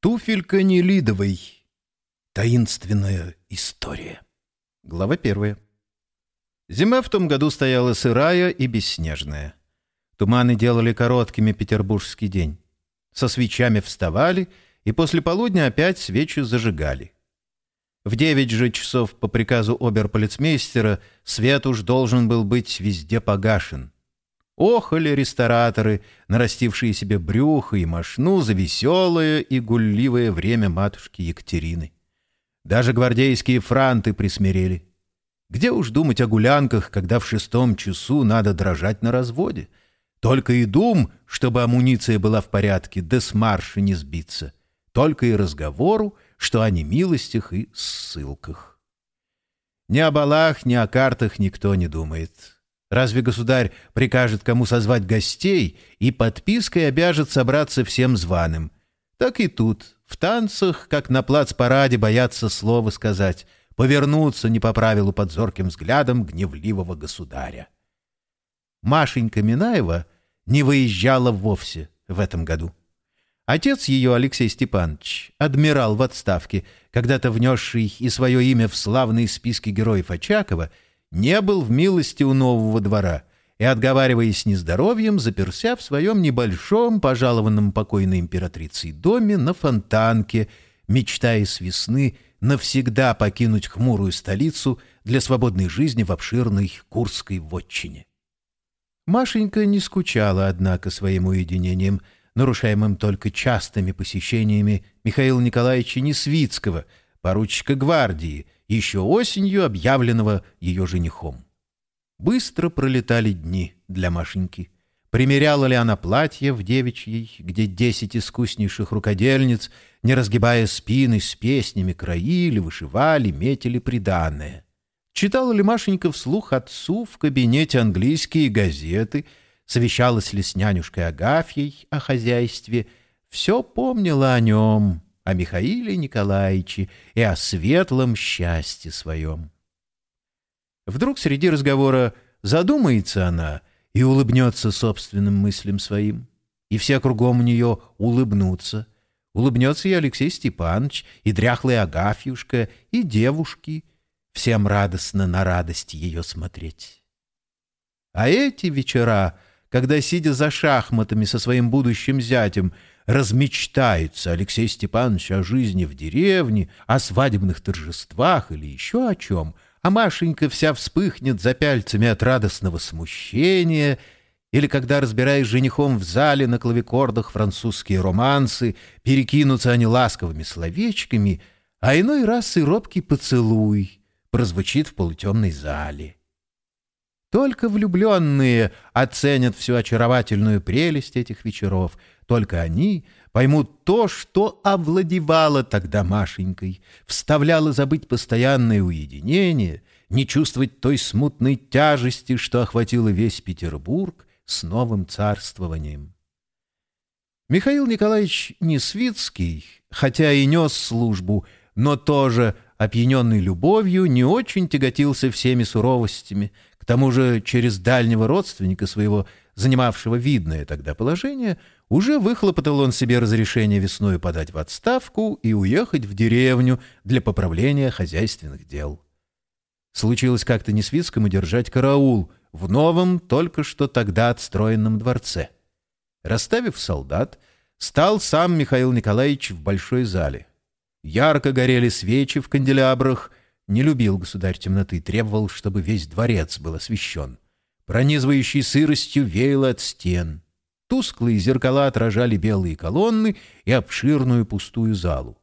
Туфелька Нелидовой. Таинственная история. Глава первая. Зима в том году стояла сырая и бесснежная. Туманы делали короткими петербургский день. Со свечами вставали, и после полудня опять свечи зажигали. В девять же часов по приказу оберполицмейстера свет уж должен был быть везде погашен — Охали рестораторы, нарастившие себе брюхо и мошну за веселое и гулливое время матушки Екатерины. Даже гвардейские франты присмирели. Где уж думать о гулянках, когда в шестом часу надо дрожать на разводе? Только и дум, чтобы амуниция была в порядке, да с марша не сбиться. Только и разговору, что о немилостях и ссылках. Ни о балах, ни о картах никто не думает. Разве государь прикажет кому созвать гостей и подпиской обяжет собраться всем званым? Так и тут, в танцах, как на плац-параде, боятся слова сказать, повернуться не по правилу под зорким взглядом гневливого государя. Машенька Минаева не выезжала вовсе в этом году. Отец ее, Алексей Степанович, адмирал в отставке, когда-то внесший и свое имя в славные списки героев Очакова, не был в милости у нового двора и, отговариваясь нездоровьем, заперся в своем небольшом, пожалованном покойной императрицей доме на Фонтанке, мечтая с весны навсегда покинуть хмурую столицу для свободной жизни в обширной Курской вотчине. Машенька не скучала, однако, своим уединением, нарушаемым только частыми посещениями Михаила Николаевича Несвицкого, поручика гвардии — еще осенью объявленного ее женихом. Быстро пролетали дни для Машеньки. Примеряла ли она платье в девичьей, где десять искуснейших рукодельниц, не разгибая спины, с песнями краили, вышивали, метили приданное? Читала ли Машенька вслух отцу в кабинете английские газеты, совещалась ли с нянюшкой Агафьей о хозяйстве, все помнила о нем, о Михаиле Николаевиче и о светлом счастье своем. Вдруг среди разговора задумается она и улыбнется собственным мыслям своим, и все кругом у нее улыбнутся. Улыбнется и Алексей Степанович, и дряхлая Агафьюшка, и девушки. Всем радостно на радость ее смотреть. А эти вечера, когда, сидя за шахматами со своим будущим зятем, размечтается Алексей Степанович о жизни в деревне, о свадебных торжествах или еще о чем, а Машенька вся вспыхнет за пяльцами от радостного смущения, или когда, разбираясь женихом в зале на клавикордах французские романсы, перекинутся они ласковыми словечками, а иной раз и робкий поцелуй прозвучит в полутемной зале. Только влюбленные оценят всю очаровательную прелесть этих вечеров — только они поймут то, что овладевало тогда Машенькой, вставляло забыть постоянное уединение, не чувствовать той смутной тяжести, что охватило весь Петербург с новым царствованием. Михаил Николаевич Несвицкий, хотя и нес службу, но тоже, опьяненный любовью, не очень тяготился всеми суровостями, к тому же через дальнего родственника своего, занимавшего видное тогда положение, уже выхлопотал он себе разрешение весной подать в отставку и уехать в деревню для поправления хозяйственных дел. Случилось как-то Несвицкому держать караул в новом, только что тогда отстроенном дворце. Расставив солдат, стал сам Михаил Николаевич в большой зале. Ярко горели свечи в канделябрах, не любил государь темноты, требовал, чтобы весь дворец был освещен. Пронизывающий сыростью веяло от стен — Тусклые зеркала отражали белые колонны и обширную пустую залу.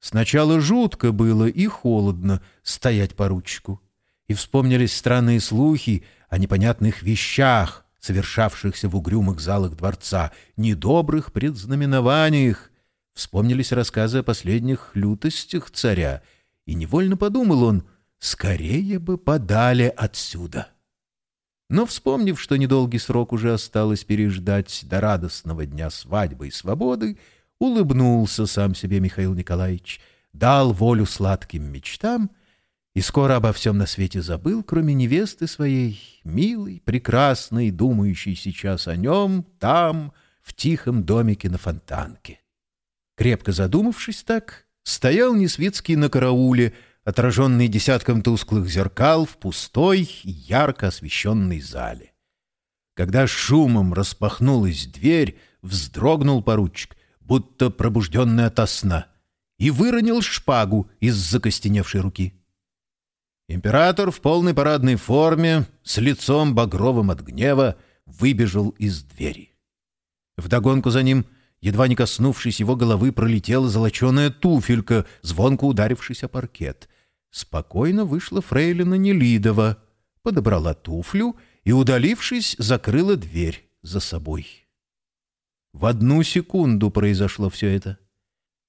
Сначала жутко было и холодно стоять по ручку, и вспомнились странные слухи о непонятных вещах, совершавшихся в угрюмых залах дворца, недобрых предзнаменованиях. Вспомнились рассказы о последних лютостях царя, и невольно подумал он, скорее бы подали отсюда. Но, вспомнив, что недолгий срок уже осталось переждать до радостного дня свадьбы и свободы, улыбнулся сам себе Михаил Николаевич, дал волю сладким мечтам и скоро обо всем на свете забыл, кроме невесты своей, милой, прекрасной, думающей сейчас о нем, там, в тихом домике на фонтанке. Крепко задумавшись так, стоял Несвицкий на карауле, отраженный десятком тусклых зеркал в пустой, ярко освещенной зале. Когда шумом распахнулась дверь, вздрогнул поручик, будто пробужденный ото сна, и выронил шпагу из закостеневшей руки. Император в полной парадной форме, с лицом багровым от гнева, выбежал из двери. Вдогонку за ним, едва не коснувшись его головы, пролетела золоченая туфелька, звонко ударившись о паркет. Спокойно вышла фрейлина Нелидова, подобрала туфлю и, удалившись, закрыла дверь за собой. В одну секунду произошло все это.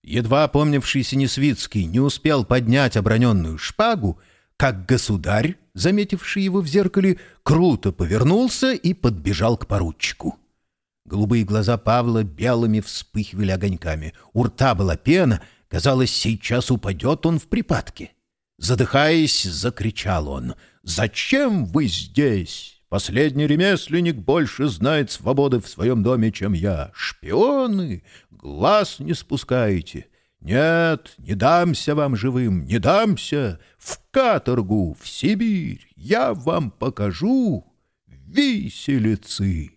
Едва опомнившийся Несвицкий не успел поднять оброненную шпагу, как государь, заметивший его в зеркале, круто повернулся и подбежал к поручику. Голубые глаза Павла белыми вспыхивали огоньками. У рта была пена, казалось, сейчас упадет он в припадке. Задыхаясь, закричал он. «Зачем вы здесь?» Последний ремесленник больше знает свободы в своем доме, чем я. Шпионы! Глаз не спускаете. Нет, не дамся вам живым, не дамся. В каторгу, в Сибирь. Я вам покажу. Виселицы!»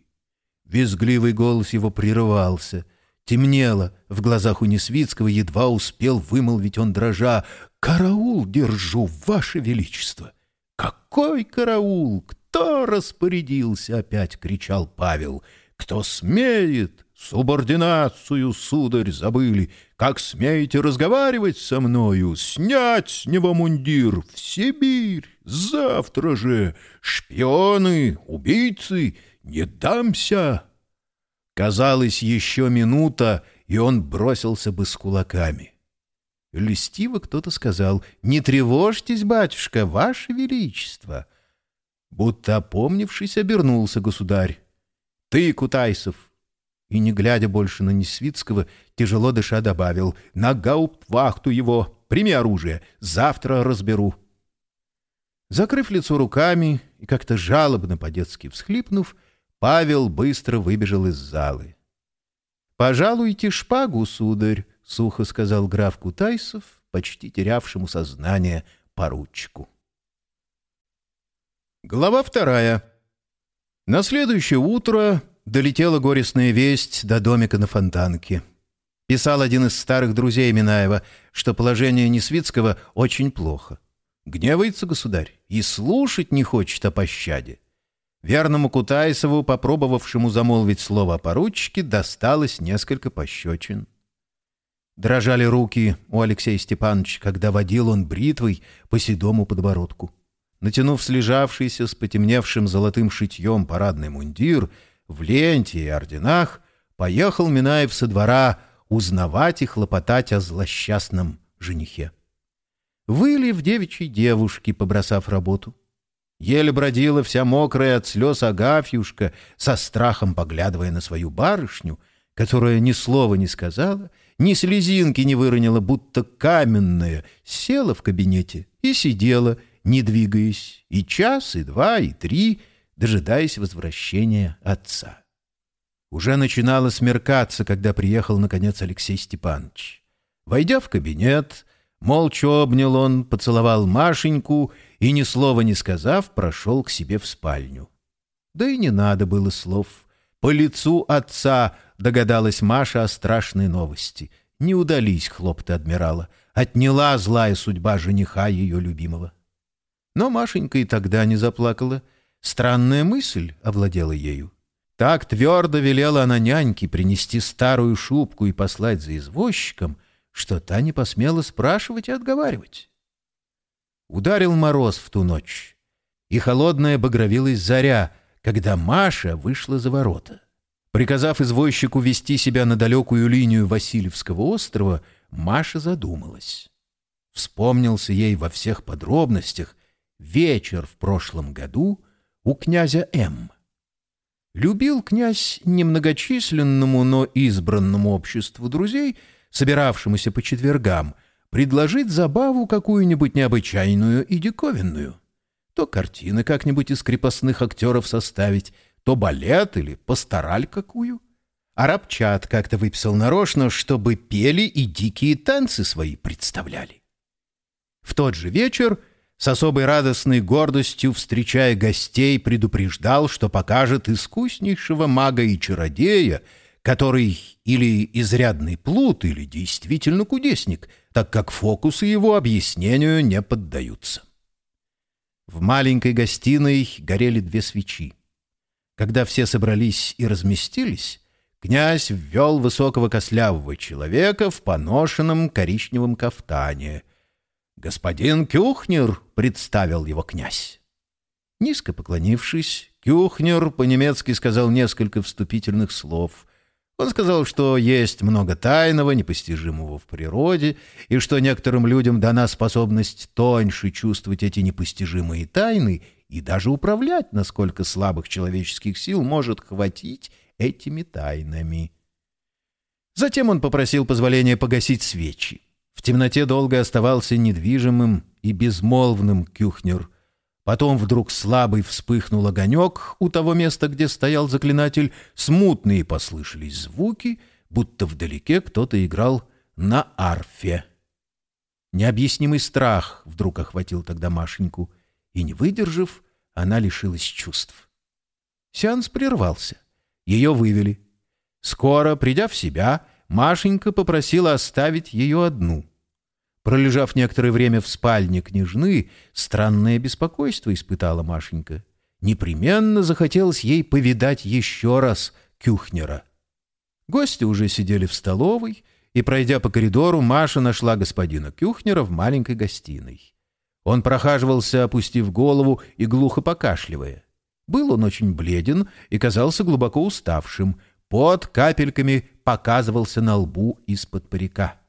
Визгливый голос его прерывался. Темнело. В глазах у Несвицкого едва успел вымолвить он дрожа. «Караул держу, ваше величество!» «Какой караул? кто распорядился?» — опять кричал Павел. «Кто смеет? Субординацию, сударь, забыли. Как смеете разговаривать со мною? Снять с него мундир в Сибирь! Завтра же! Шпионы, убийцы, не дамся!» Казалось, еще минута, и он бросился бы с кулаками. Льстиво кто-то сказал, «Не тревожьтесь, батюшка, ваше величество!» Будто опомнившись, обернулся государь. «Ты, Кутайсов!» И, не глядя больше на Несвицкого, тяжело дыша добавил, «На гауптвахту его! Прими оружие! Завтра разберу!» Закрыв лицо руками и как-то жалобно по-детски всхлипнув, Павел быстро выбежал из залы. «Пожалуйте шпагу, сударь», — сухо сказал граф Кутайсов, почти терявшему сознание поручику. Глава вторая. На следующее утро долетела горестная весть до домика на Фонтанке. Писал один из старых друзей Минаева, что положение Несвицкого очень плохо. Гневается государь и слушать не хочет о пощаде. Верному Кутайсову, попробовавшему замолвить слово о поручике, досталось несколько пощечин. Дрожали руки у Алексея Степановича, когда водил он бритвой по седому подбородку. Натянув слежавшийся с потемневшим золотым шитьем парадный мундир, в ленте и орденах, поехал Минаев со двора узнавать и хлопотать о злосчастном женихе. Выли в девичьей девушки, побросав работу. Еле бродила вся мокрая от слез Агафьюшка, со страхом поглядывая на свою барышню, которая ни слова не сказала, ни слезинки не выронила, будто каменная, села в кабинете и сидела, не двигаясь, и час, и два, и три, дожидаясь возвращения отца. Уже начинало смеркаться, когда приехал, наконец, Алексей Степанович. Войдя в кабинет, молча обнял он, поцеловал Машеньку и, ни слова не сказав, прошел к себе в спальню. Да и не надо было слов. По лицу отца догадалась Маша о страшной новости. Не удались хлопты адмирала. Отняла злая судьба жениха ее любимого. Но Машенька и тогда не заплакала. Странная мысль овладела ею. Так твердо велела она няньке принести старую шубку и послать за извозчиком, что та не посмела спрашивать и отговаривать. Ударил мороз в ту ночь, и холодная багровилась заря, когда Маша вышла за ворота. Приказав извозчику вести себя на далекую линию Васильевского острова, Маша задумалась. Вспомнился ей во всех подробностях вечер в прошлом году у князя М. Любил князь немногочисленному, но избранному обществу друзей, собиравшемуся по четвергам, предложить забаву какую-нибудь необычайную и диковинную. То картины как-нибудь из крепостных актеров составить, то балет или пастораль какую. Арабчат как-то выписал нарочно, чтобы пели и дикие танцы свои представляли. В тот же вечер, с особой радостной гордостью встречая гостей, предупреждал, что покажет искуснейшего мага и чародея, который или изрядный плут, или действительно кудесник, так как фокусы его объяснению не поддаются. В маленькой гостиной горели две свечи. Когда все собрались и разместились, князь ввел высокого кослявого человека в поношенном коричневом кафтане. «Господин Кюхнер!» — представил его князь. Низко поклонившись, Кюхнер по-немецки сказал несколько вступительных слов. Он сказал, что есть много тайного, непостижимого в природе, и что некоторым людям дана способность тоньше чувствовать эти непостижимые тайны и даже управлять, насколько слабых человеческих сил может хватить этими тайнами. Затем он попросил позволения погасить свечи. В темноте долго оставался недвижимым и безмолвным Кюхнер. Потом вдруг слабый вспыхнул огонек у того места, где стоял заклинатель. Смутные послышались звуки, будто вдалеке кто-то играл на арфе. Необъяснимый страх вдруг охватил тогда Машеньку, и, не выдержав, она лишилась чувств. Сеанс прервался. Ее вывели. Скоро, придя в себя, Машенька попросила оставить ее одну. Пролежав некоторое время в спальне княжны, странное беспокойство испытала Машенька. Непременно захотелось ей повидать еще раз Кюхнера. Гости уже сидели в столовой, и, пройдя по коридору, Маша нашла господина Кюхнера в маленькой гостиной. Он прохаживался, опустив голову и глухо покашливая. Был он очень бледен и казался глубоко уставшим. Под капельками показывался на лбу из-под парика.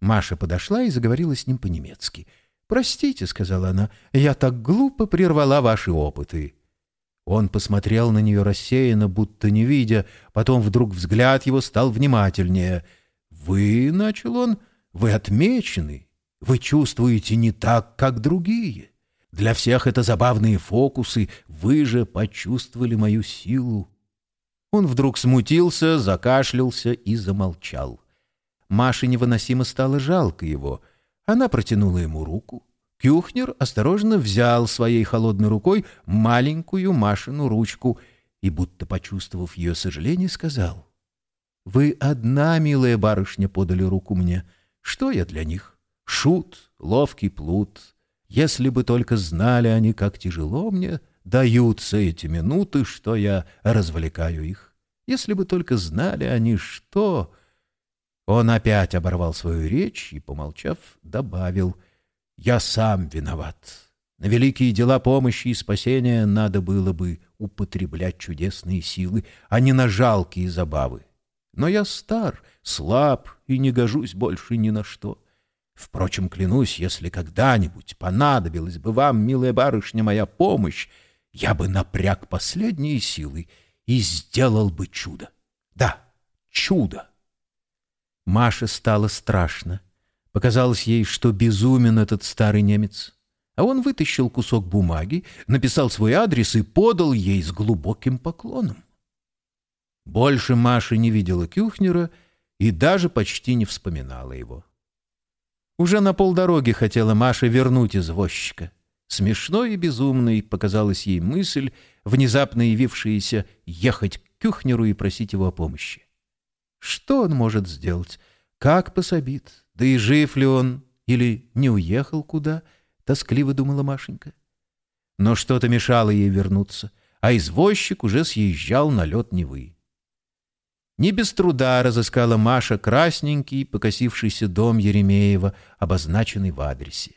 Маша подошла и заговорила с ним по-немецки. «Простите», — сказала она, — «я так глупо прервала ваши опыты». Он посмотрел на нее рассеянно, будто не видя, потом вдруг взгляд его стал внимательнее. «Вы, — начал он, — вы отмечены, вы чувствуете не так, как другие. Для всех это забавные фокусы, вы же почувствовали мою силу». Он вдруг смутился, закашлялся и замолчал. Маше невыносимо стало жалко его. Она протянула ему руку. Кюхнер осторожно взял своей холодной рукой маленькую Машину ручку и, будто почувствовав ее сожаление, сказал, «Вы одна, милая барышня, подали руку мне. Что я для них? Шут, ловкий плут. Если бы только знали они, как тяжело мне даются эти минуты, что я развлекаю их. Если бы только знали они, что...» Он опять оборвал свою речь и, помолчав, добавил «Я сам виноват. На великие дела помощи и спасения надо было бы употреблять чудесные силы, а не на жалкие забавы. Но я стар, слаб и не гожусь больше ни на что. Впрочем, клянусь, если когда-нибудь понадобилась бы вам, милая барышня, моя помощь, я бы напряг последние силы и сделал бы чудо. Да, чудо. Маше стало страшно. Показалось ей, что безумен этот старый немец. А он вытащил кусок бумаги, написал свой адрес и подал ей с глубоким поклоном. Больше Маша не видела Кюхнера и даже почти не вспоминала его. Уже на полдороги хотела Маша вернуть извозчика. Смешной и безумной показалась ей мысль, внезапно явившаяся ехать к Кюхнеру и просить его о помощи. Что он может сделать? Как пособит? Да и жив ли он? Или не уехал куда? Тоскливо думала Машенька. Но что-то мешало ей вернуться, а извозчик уже съезжал на лед Невы. Не без труда разыскала Маша красненький, покосившийся дом Еремеева, обозначенный в адресе.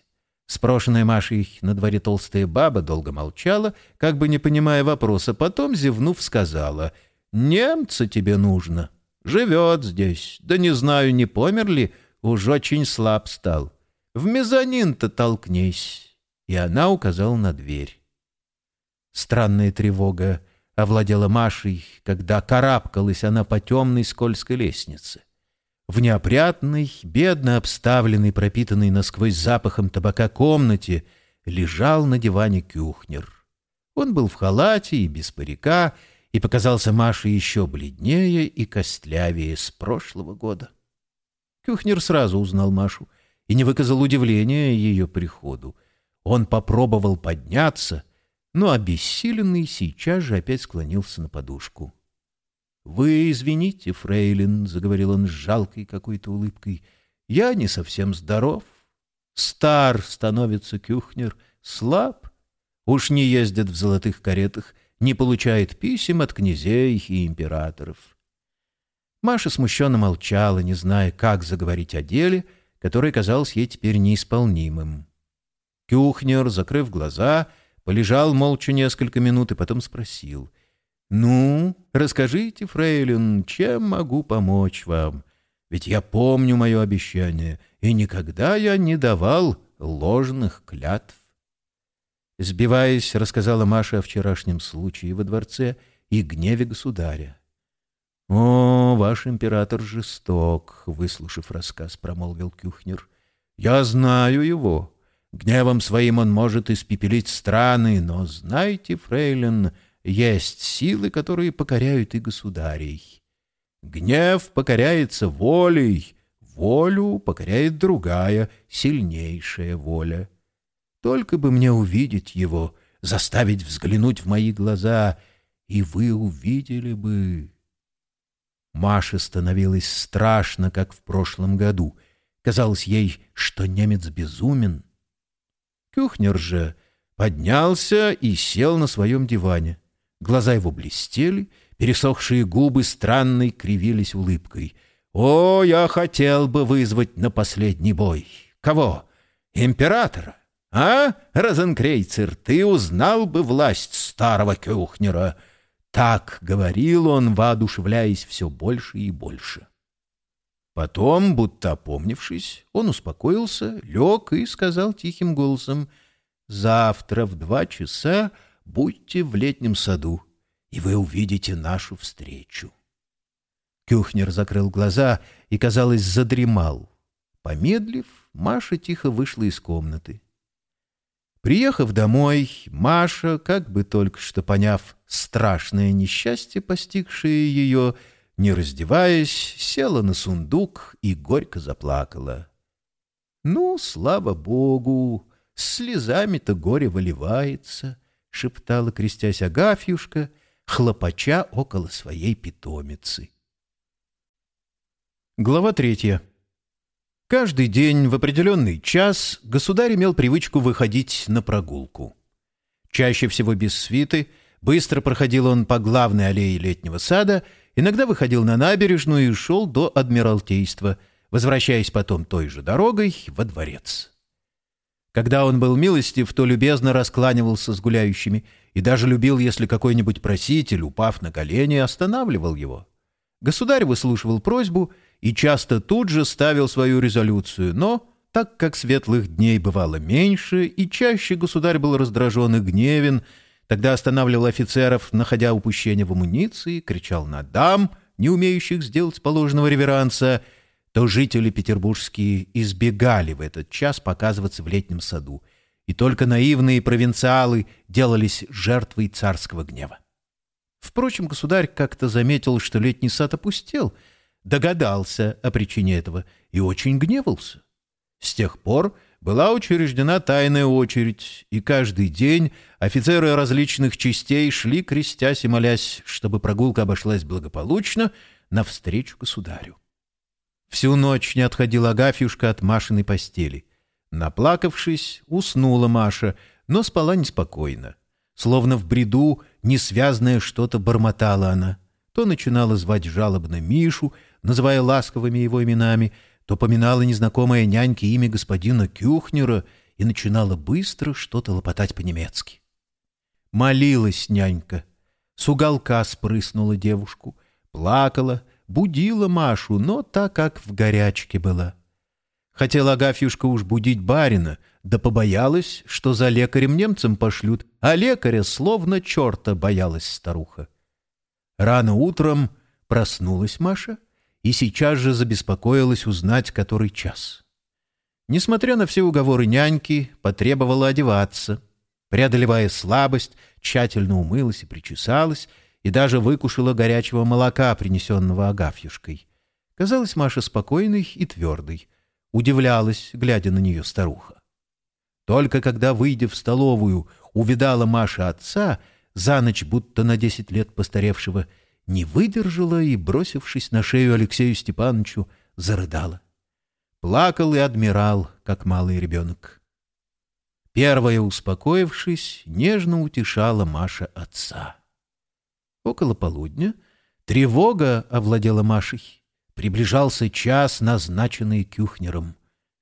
Спрошенная Машей на дворе толстая баба долго молчала, как бы не понимая вопроса, потом, зевнув, сказала «Немца тебе нужно». Живет здесь. Да не знаю, не помер ли, уж очень слаб стал. В мезонин-то толкнись. И она указала на дверь. Странная тревога овладела Машей, когда карабкалась она по темной скользкой лестнице. В неопрятной, бедно обставленной, пропитанной насквозь запахом табака комнате лежал на диване Кюхнер. Он был в халате и без парика, и показался Маше еще бледнее и костлявее с прошлого года. Кюхнер сразу узнал Машу и не выказал удивления ее приходу. Он попробовал подняться, но обессиленный сейчас же опять склонился на подушку. — Вы извините, фрейлин, — заговорил он с жалкой какой-то улыбкой, — я не совсем здоров. Стар становится Кюхнер, слаб, уж не ездит в золотых каретах, не получает писем от князей и императоров. Маша смущенно молчала, не зная, как заговорить о деле, которое казалось ей теперь неисполнимым. Кюхнер, закрыв глаза, полежал молча несколько минут и потом спросил. «Ну, расскажите, фрейлин, чем могу помочь вам? Ведь я помню мое обещание, и никогда я не давал ложных клятв». Сбиваясь, рассказала Маша о вчерашнем случае во дворце и гневе государя. «О, ваш император жесток», — выслушав рассказ, промолвил Кюхнер. «Я знаю его. Гневом своим он может испепелить страны, но, знаете, фрейлин, есть силы, которые покоряют и государей. Гнев покоряется волей, волю покоряет другая, сильнейшая воля. Только бы мне увидеть его, заставить взглянуть в мои глаза, и вы увидели бы... Маше становилось страшно, как в прошлом году. Казалось ей, что немец безумен. Кюхнер же поднялся и сел на своем диване. Глаза его блестели, пересохшие губы странной кривились улыбкой. «О, я хотел бы вызвать на последний бой! Кого? Императора! А, Розенкрейцер, ты узнал бы власть старого Кюхнера!» Так говорил он, воодушевляясь все больше и больше. Потом, будто опомнившись, он успокоился, лег и сказал тихим голосом, «Завтра в два часа будьте в летнем саду, и вы увидите нашу встречу». Кюхнер закрыл глаза и, казалось, задремал. Помедлив, Маша тихо вышла из комнаты. Приехав домой, Маша, как бы только что поняв страшное несчастье, постигшее ее, не раздеваясь, села на сундук и горько заплакала. «Ну, слава богу, слезами-то горе выливается», — шептала, крестясь Агафьюшка, хлопача около своей питомицы. Глава третья. Каждый день в определенный час государь имел привычку выходить на прогулку. Чаще всего без свиты, быстро проходил он по главной аллее летнего сада, иногда выходил на набережную и шел до Адмиралтейства, возвращаясь потом той же дорогой во дворец. Когда он был милостив, то любезно раскланивался с гуляющими и даже любил, если какой-нибудь проситель, упав на колени, останавливал его. Государь выслушивал просьбу и часто тут же ставил свою резолюцию, но, так как светлых дней бывало меньше, и чаще государь был раздражен и гневен, тогда останавливал офицеров, находя упущение в амуниции, кричал на дам, не умеющих сделать положенного реверанса, то жители петербургские избегали в этот час показываться в летнем саду, и только наивные провинциалы делались жертвой царского гнева. Впрочем, государь как-то заметил, что летний сад опустел — догадался о причине этого и очень гневался. С тех пор была учреждена тайная очередь, и каждый день офицеры различных частей шли, крестясь и молясь, чтобы прогулка обошлась благополучно, навстречу государю. Всю ночь не отходила Агафьюшка от Машиной постели. Наплакавшись, уснула Маша, но спала неспокойно. Словно в бреду несвязное что-то бормотала она. То начинала звать жалобно Мишу, называя ласковыми его именами, то поминала незнакомое няньке имя господина Кюхнера и начинала быстро что-то лопотать по-немецки. Молилась нянька. С уголка спрыснула девушку, плакала, будила Машу, но так как в горячке была. Хотела Агафьюшка уж будить барина, да побоялась, что за лекарем немцам пошлют, а лекаря словно черта боялась старуха. Рано утром проснулась Маша — и сейчас же забеспокоилась узнать, который час. Несмотря на все уговоры няньки, потребовала одеваться. Преодолевая слабость, тщательно умылась и причесалась, и даже выкушала горячего молока, принесенного Агафьюшкой. Казалась Маша спокойной и твердой. Удивлялась, глядя на нее старуха. Только когда, выйдя в столовую, увидала Маша отца, за ночь будто на десять лет постаревшего, не выдержала и, бросившись на шею Алексею Степановичу, зарыдала. Плакал и адмирал, как малый ребенок. Первая, успокоившись, нежно утешала Маша отца. Около полудня тревога овладела Машей. Приближался час, назначенный Кюхнером.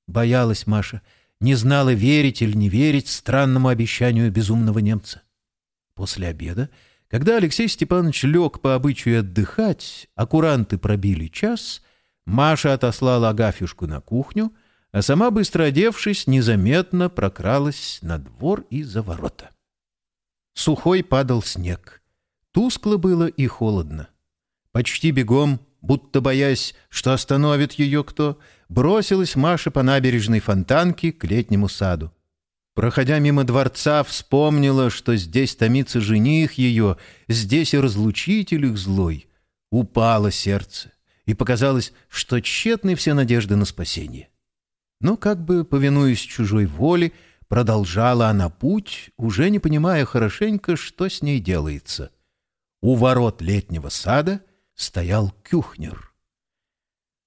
Боялась Маша, не знала, верить или не верить странному обещанию безумного немца. После обеда, когда Алексей Степанович лег по обычаю отдыхать, а пробили час, Маша отослала Агафьюшку на кухню, а сама, быстро одевшись, незаметно прокралась на двор и за ворота. Сухой падал снег. Тускло было и холодно. Почти бегом будто боясь, что остановит ее кто, бросилась Маша по набережной фонтанки к летнему саду. Проходя мимо дворца, вспомнила, что здесь томится жених ее, здесь и разлучитель их злой. Упало сердце, и показалось, что тщетны все надежды на спасение. Но, как бы повинуясь чужой воле, продолжала она путь, уже не понимая хорошенько, что с ней делается. У ворот летнего сада — стоял Кюхнер.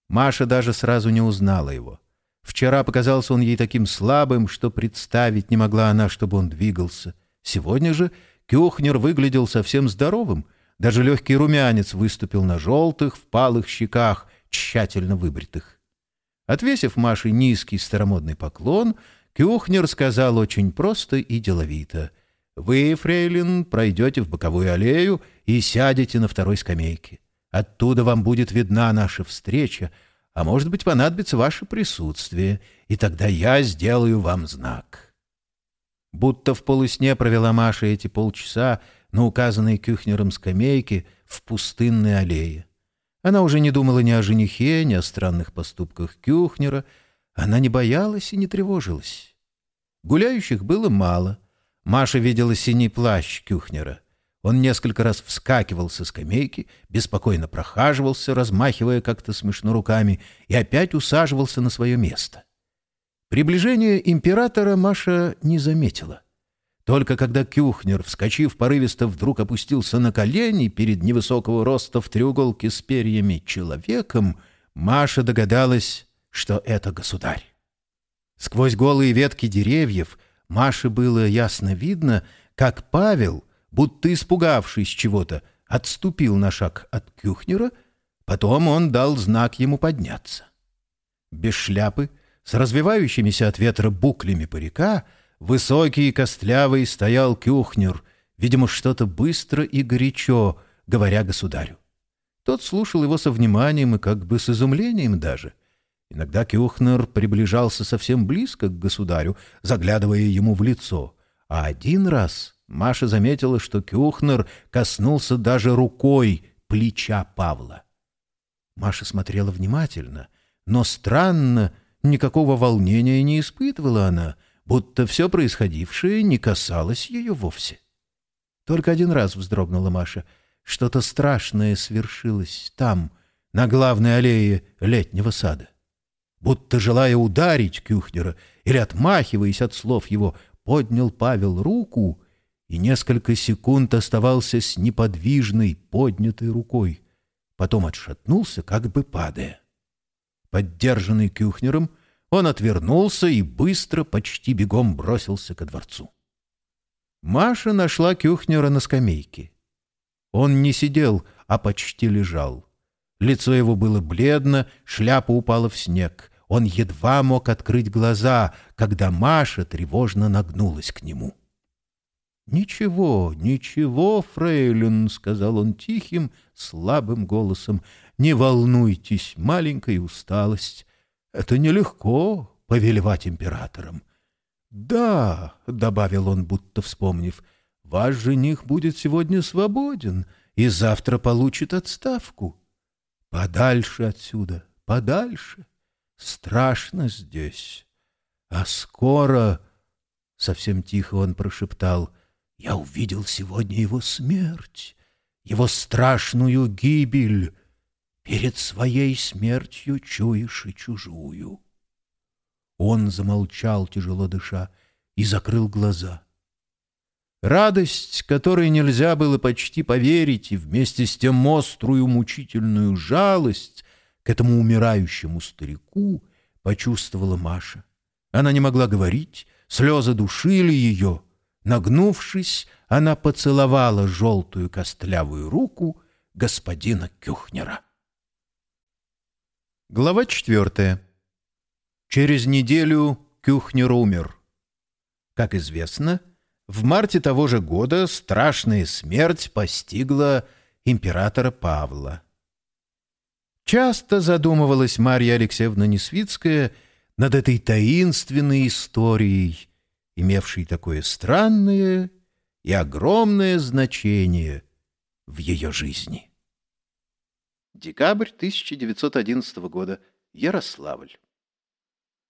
Маша даже сразу не узнала его. Вчера показался он ей таким слабым, что представить не могла она, чтобы он двигался. Сегодня же Кюхнер выглядел совсем здоровым. Даже легкий румянец выступил на желтых, впалых щеках, тщательно выбритых. Отвесив Маше низкий старомодный поклон, Кюхнер сказал очень просто и деловито. «Вы, фрейлин, пройдете в боковую аллею и сядете на второй скамейке. Оттуда вам будет видна наша встреча, а может быть понадобится ваше присутствие, и тогда я сделаю вам знак». Будто в полусне провела Маша эти полчаса на указанной Кюхнером скамейке в пустынной аллее. Она уже не думала ни о женихе, ни о странных поступках Кюхнера. Она не боялась и не тревожилась. Гуляющих было мало. Маша видела синий плащ Кюхнера. Он несколько раз вскакивал со скамейки, беспокойно прохаживался, размахивая как-то смешно руками, и опять усаживался на свое место. Приближение императора Маша не заметила. Только когда Кюхнер, вскочив порывисто, вдруг опустился на колени перед невысокого роста в треуголке с перьями человеком, Маша догадалась, что это государь. Сквозь голые ветки деревьев Маше было ясно видно, как Павел — будто испугавшись чего-то, отступил на шаг от Кюхнера, потом он дал знак ему подняться. Без шляпы, с развивающимися от ветра буклями парика, высокий и костлявый стоял Кюхнер, видимо, что-то быстро и горячо, говоря государю. Тот слушал его со вниманием и как бы с изумлением даже. Иногда Кюхнер приближался совсем близко к государю, заглядывая ему в лицо, а один раз Маша заметила, что Кюхнер коснулся даже рукой плеча Павла. Маша смотрела внимательно, но странно, никакого волнения не испытывала она, будто все происходившее не касалось ее вовсе. Только один раз вздрогнула Маша. Что-то страшное свершилось там, на главной аллее летнего сада. Будто желая ударить Кюхнера или отмахиваясь от слов его, поднял Павел руку — и несколько секунд оставался с неподвижной, поднятой рукой. Потом отшатнулся, как бы падая. Поддержанный Кюхнером, он отвернулся и быстро, почти бегом бросился ко дворцу. Маша нашла Кюхнера на скамейке. Он не сидел, а почти лежал. Лицо его было бледно, шляпа упала в снег. Он едва мог открыть глаза, когда Маша тревожно нагнулась к нему. — «Ничего, ничего, фрейлин», — сказал он тихим, слабым голосом, — «не волнуйтесь, маленькая усталость. Это нелегко повелевать императором». «Да», — добавил он, будто вспомнив, — «ваш жених будет сегодня свободен и завтра получит отставку. Подальше отсюда, подальше. Страшно здесь. А скоро...» — совсем тихо он прошептал — я увидел сегодня его смерть. его страшную гибель. Перед своей смертью чуешь и чужую. Он замолчал, тяжело дыша, и закрыл глаза. Радость, которой нельзя было почти поверить, и вместе с тем острую мучительную жалость к этому умирающему старику почувствовала Маша. Она не могла говорить, слезы душили ее. Нагнувшись, она поцеловала желтую костлявую руку господина Кюхнера. Глава четвертая. Через неделю Кюхнер умер. Как известно, в марте того же года страшная смерть постигла императора Павла. Часто задумывалась Марья Алексеевна Несвицкая над этой таинственной историей, имевшей такое странное и огромное значение в ее жизни. Декабрь 1911 года. Ярославль.